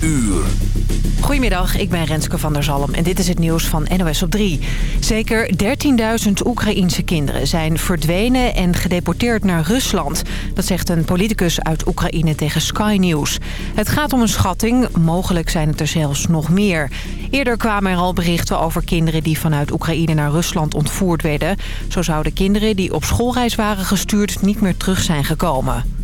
uur. Goedemiddag, ik ben Renske van der Zalm en dit is het nieuws van NOS op 3. Zeker 13.000 Oekraïense kinderen zijn verdwenen en gedeporteerd naar Rusland. Dat zegt een politicus uit Oekraïne tegen Sky News. Het gaat om een schatting, mogelijk zijn het er zelfs nog meer. Eerder kwamen er al berichten over kinderen die vanuit Oekraïne naar Rusland ontvoerd werden. Zo zouden kinderen die op schoolreis waren gestuurd niet meer terug zijn gekomen.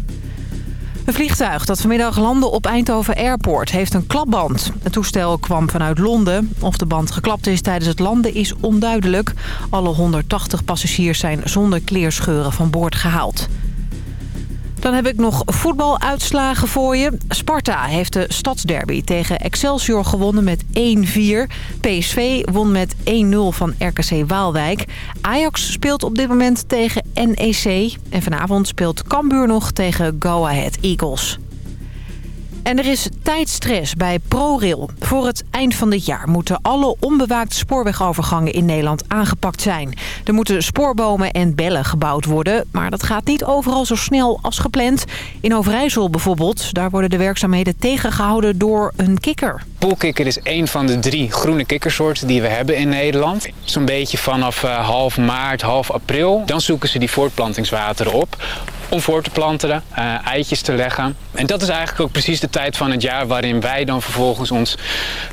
Een vliegtuig dat vanmiddag landde op Eindhoven Airport heeft een klapband. Het toestel kwam vanuit Londen. Of de band geklapt is tijdens het landen is onduidelijk. Alle 180 passagiers zijn zonder kleerscheuren van boord gehaald. Dan heb ik nog voetbaluitslagen voor je. Sparta heeft de stadsderby tegen Excelsior gewonnen met 1-4. PSV won met 1-0 van RKC Waalwijk. Ajax speelt op dit moment tegen NEC. En vanavond speelt Cambuur nog tegen Go Ahead Eagles. En er is tijdstress bij ProRail. Voor het eind van dit jaar moeten alle onbewaakte spoorwegovergangen in Nederland aangepakt zijn. Er moeten spoorbomen en bellen gebouwd worden, maar dat gaat niet overal zo snel als gepland. In Overijssel bijvoorbeeld, daar worden de werkzaamheden tegengehouden door een kikker. Poolkikker is een van de drie groene kikkersoorten die we hebben in Nederland. Zo'n beetje vanaf uh, half maart, half april. Dan zoeken ze die voortplantingswateren op om voor te planten, uh, eitjes te leggen. En dat is eigenlijk ook precies de tijd van het jaar waarin wij dan vervolgens ons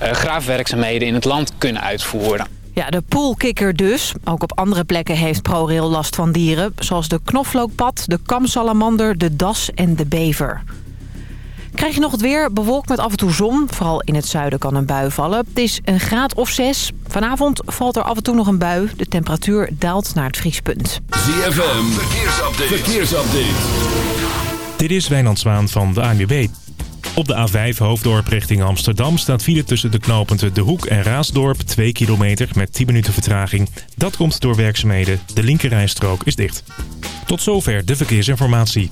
uh, graafwerkzaamheden in het land kunnen uitvoeren. Ja, de poolkikker dus. Ook op andere plekken heeft ProRail last van dieren... zoals de knoflookpad, de kamsalamander, de das en de bever. Krijg je nog het weer, bewolkt met af en toe zon. Vooral in het zuiden kan een bui vallen. Het is een graad of zes. Vanavond valt er af en toe nog een bui. De temperatuur daalt naar het vriespunt. ZFM, verkeersupdate. verkeersupdate. Dit is Wijnand Zwaan van de ANWB. Op de A5 Hoofddorp richting Amsterdam staat file tussen de knooppunten De Hoek en Raasdorp 2 kilometer met 10 minuten vertraging. Dat komt door werkzaamheden. De linkerrijstrook is dicht. Tot zover de verkeersinformatie.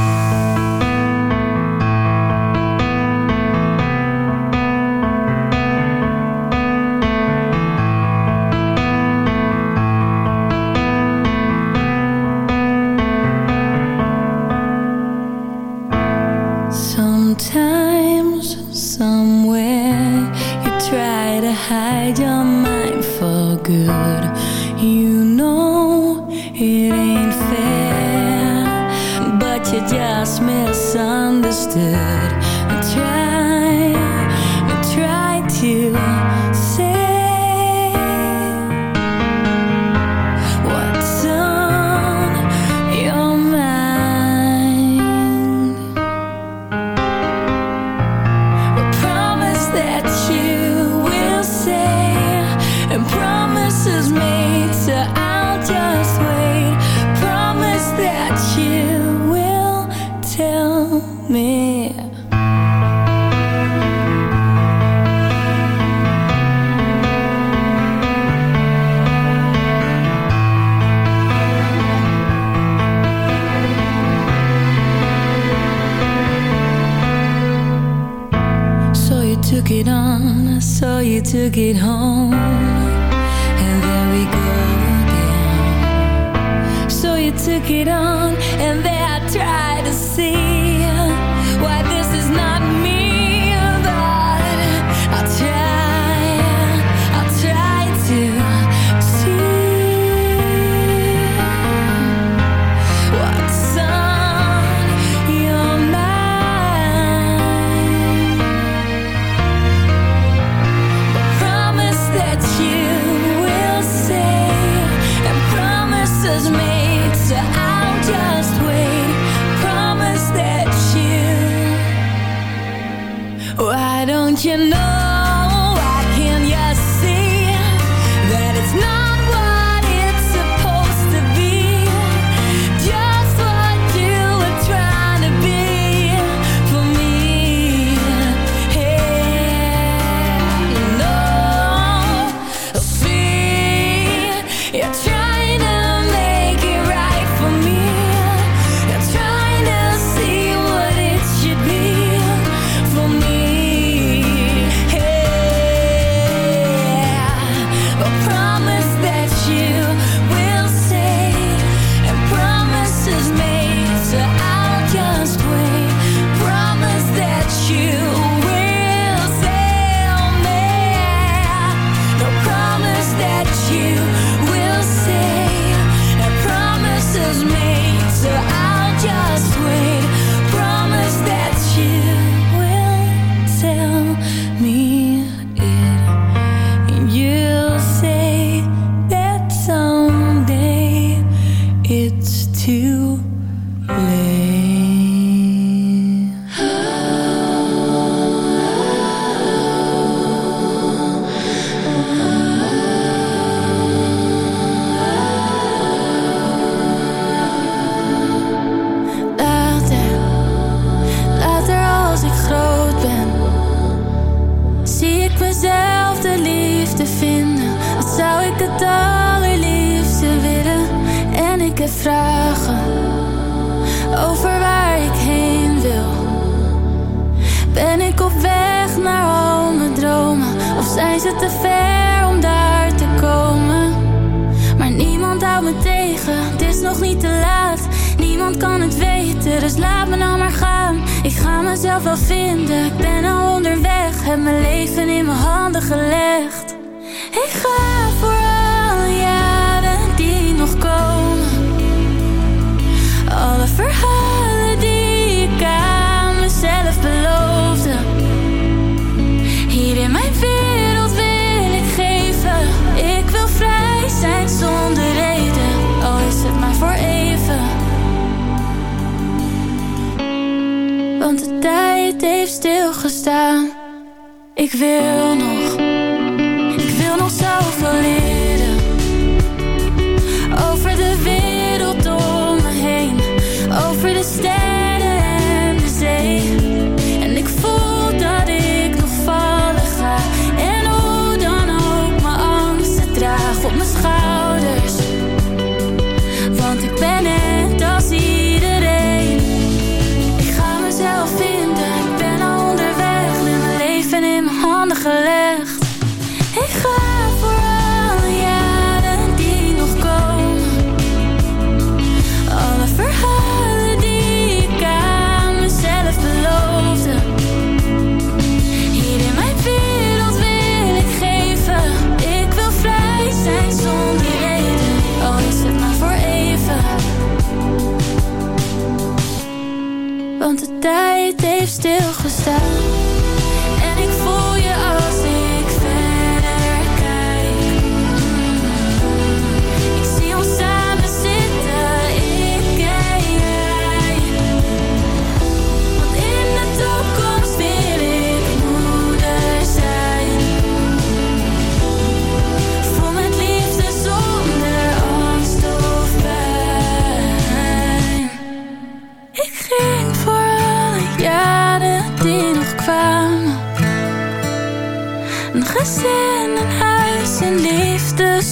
Sorry.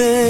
leaving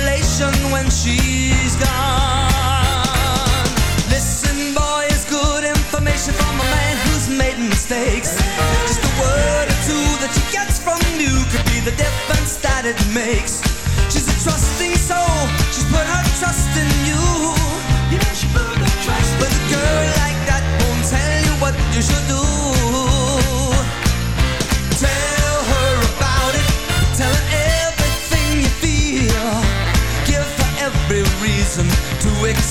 affection when she's gone. Listen, boy, it's good information from a man who's made mistakes. Just a word or two that she gets from you could be the difference that it makes. She's a trusting soul, she's put her trust in you. to.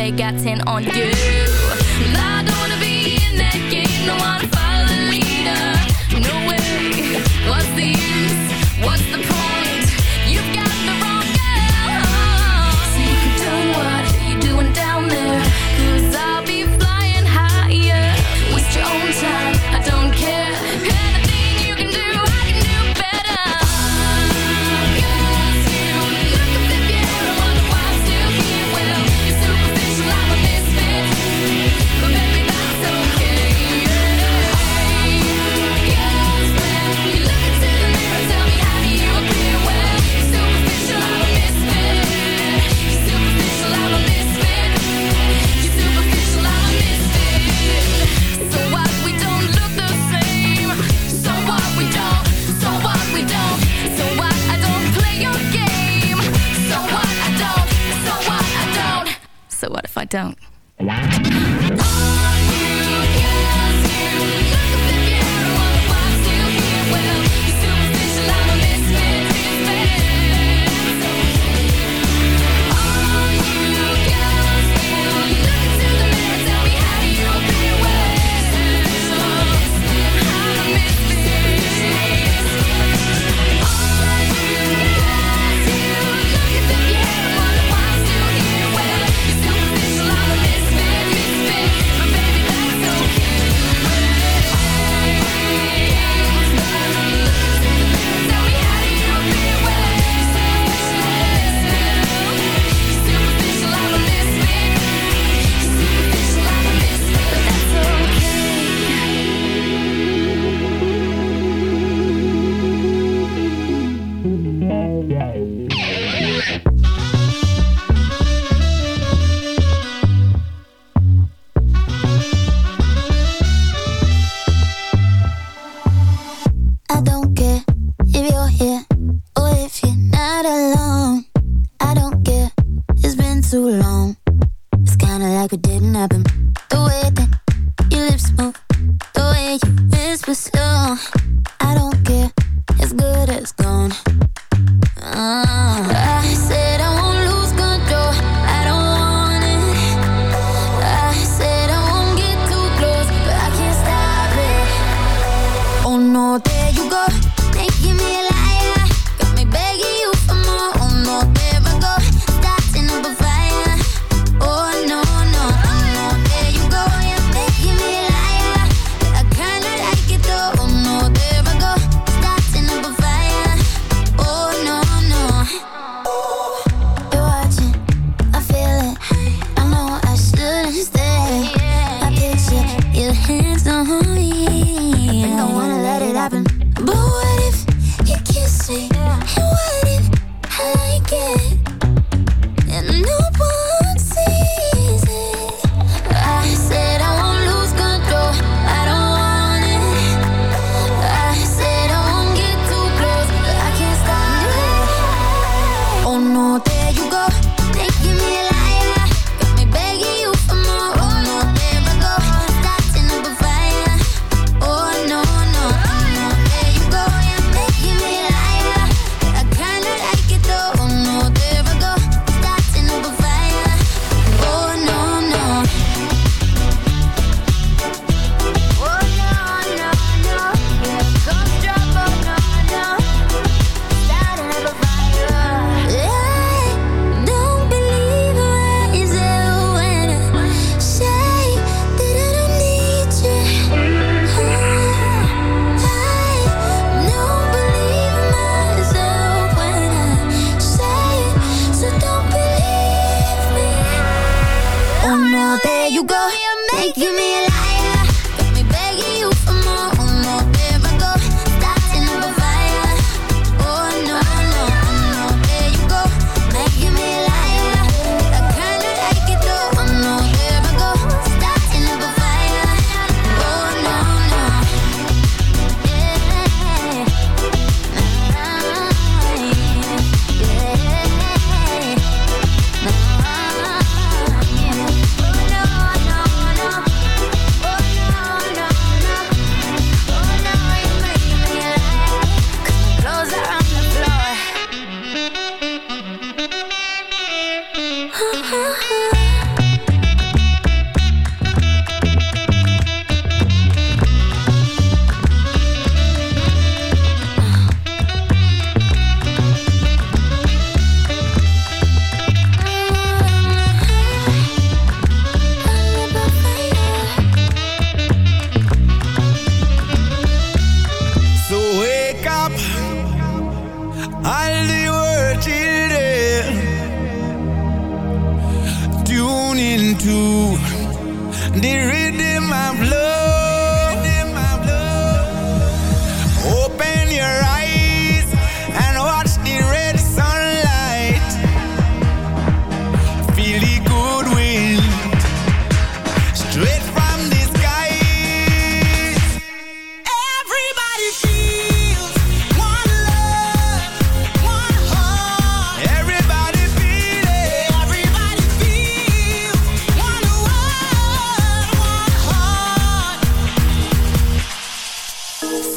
they got 10 on you. I don't wanna be in that game, no one was slow There you go, you're making me alive.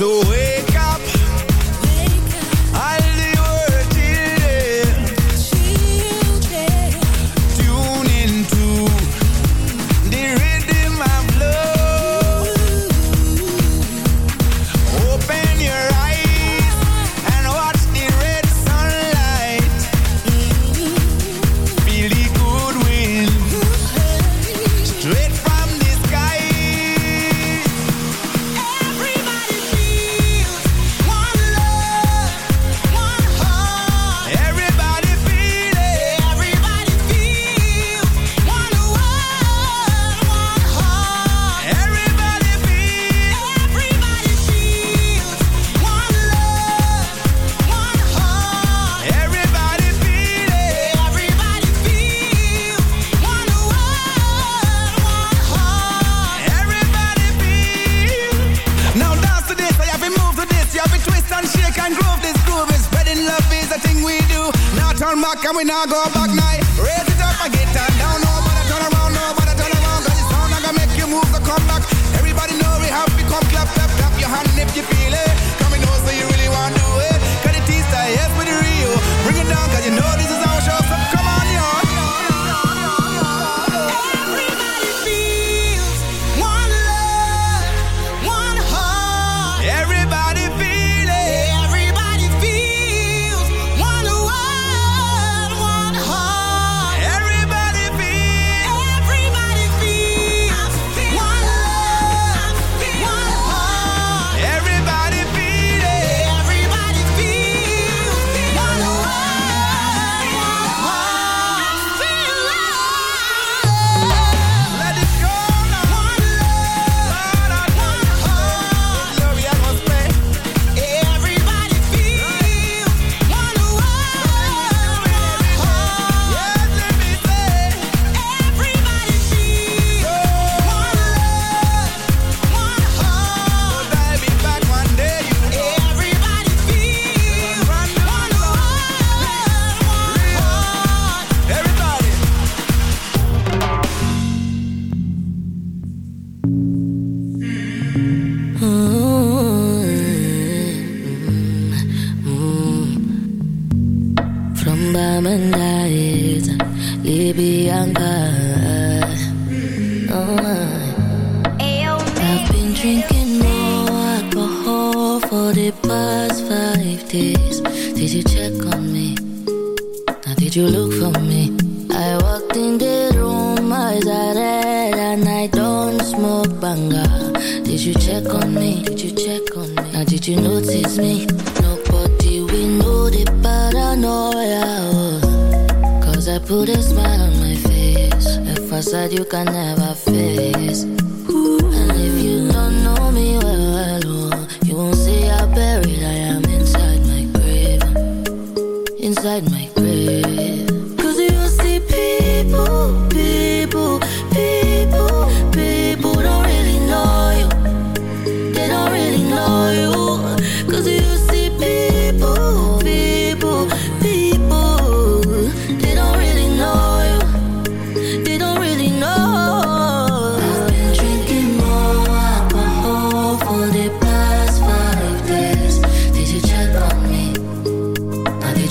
Away.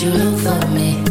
you look for me?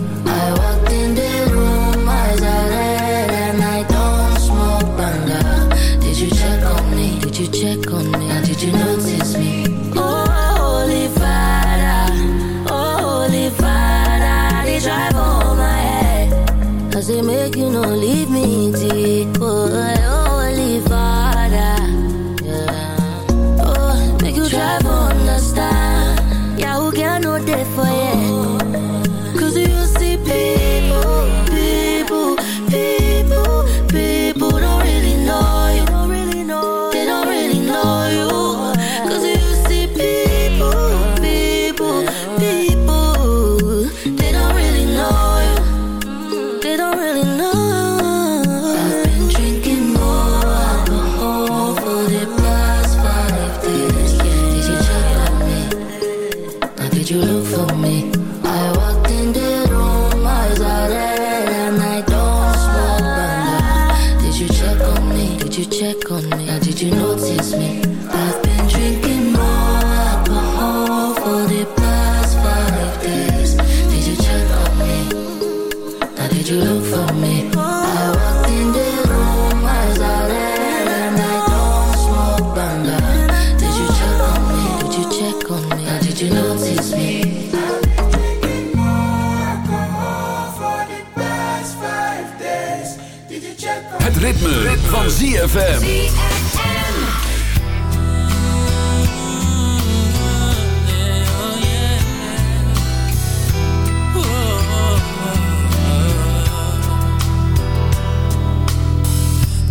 ZFM.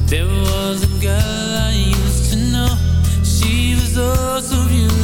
There was a girl I used to know She was also beautiful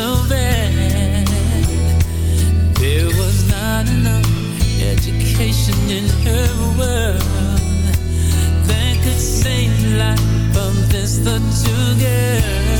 so bad. There was not enough education in her world that could save the life of this little girl.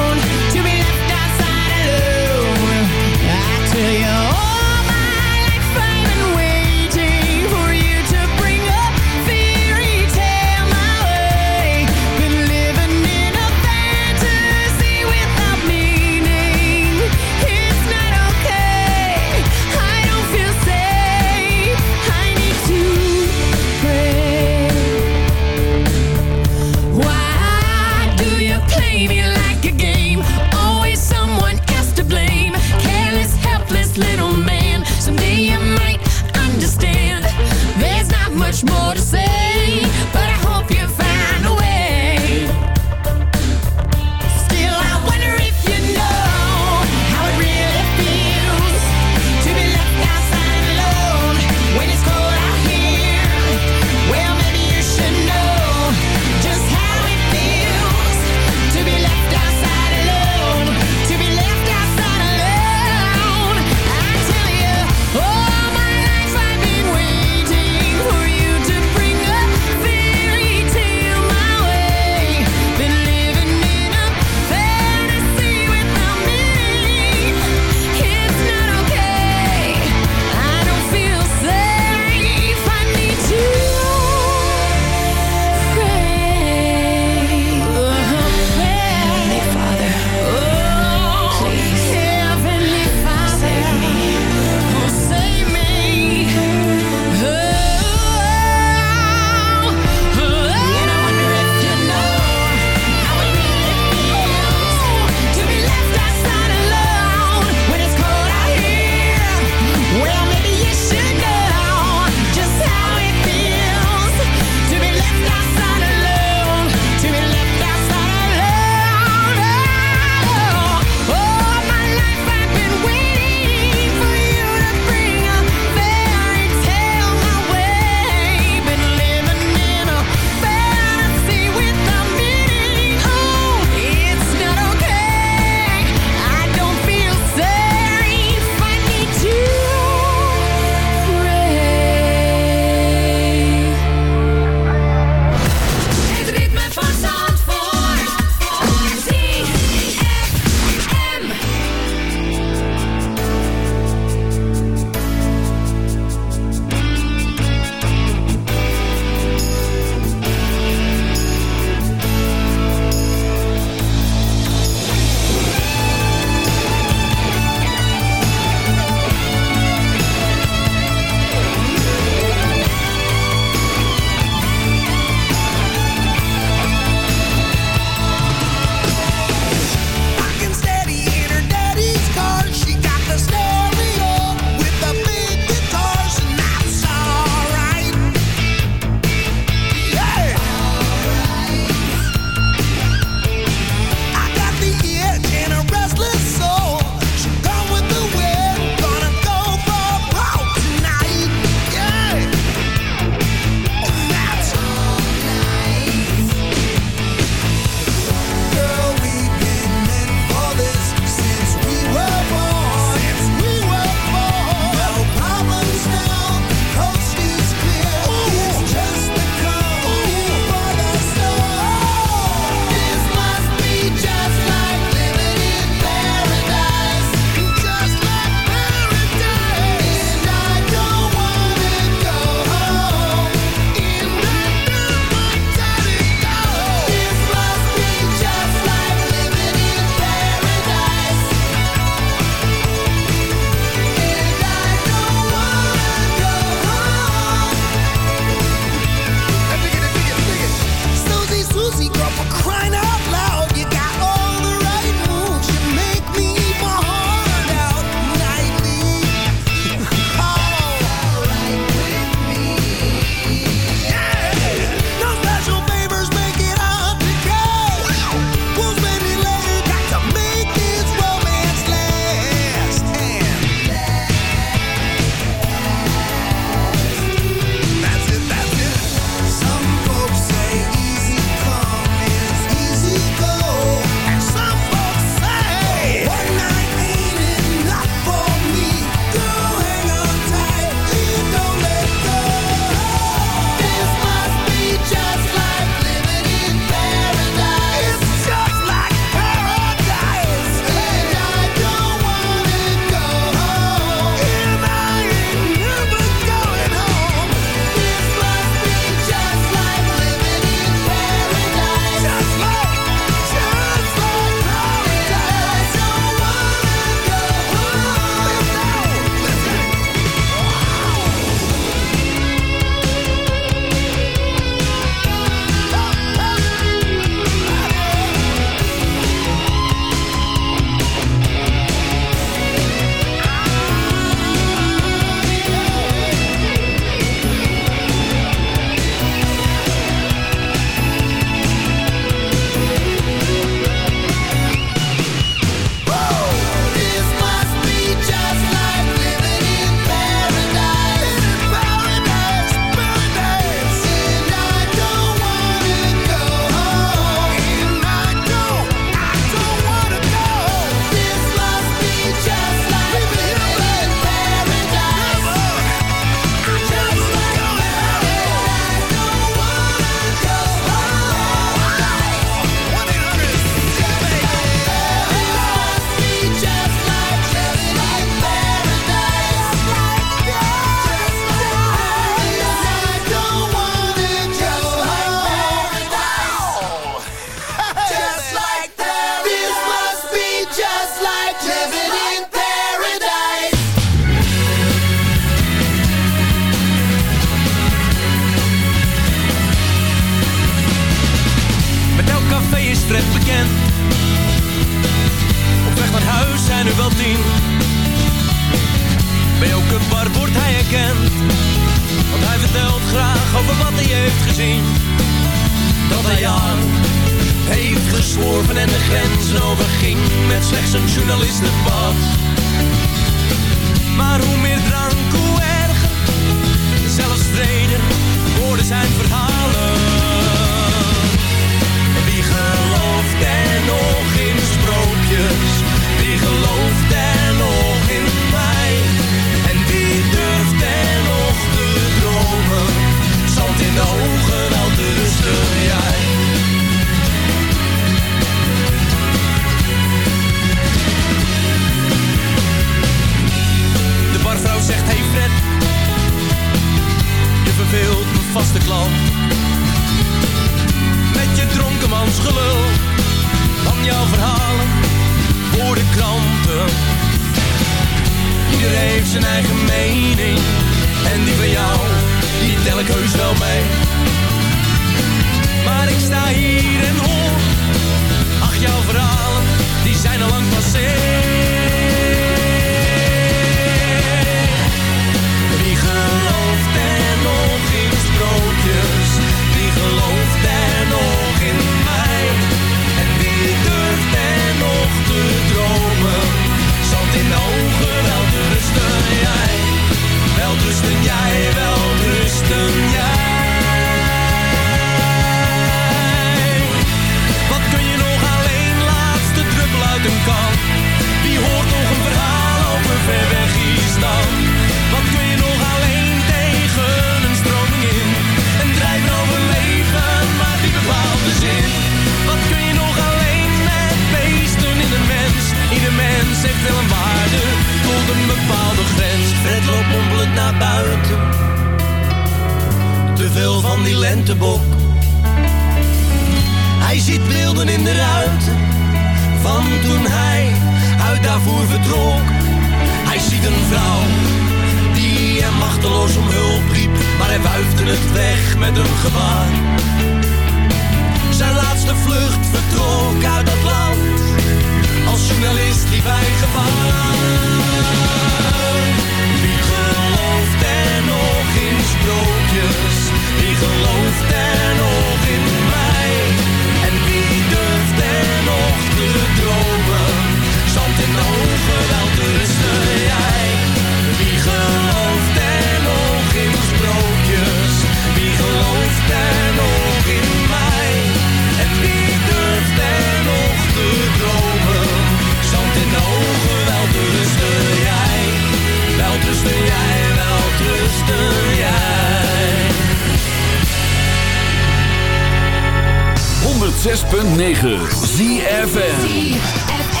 106.9 ZFN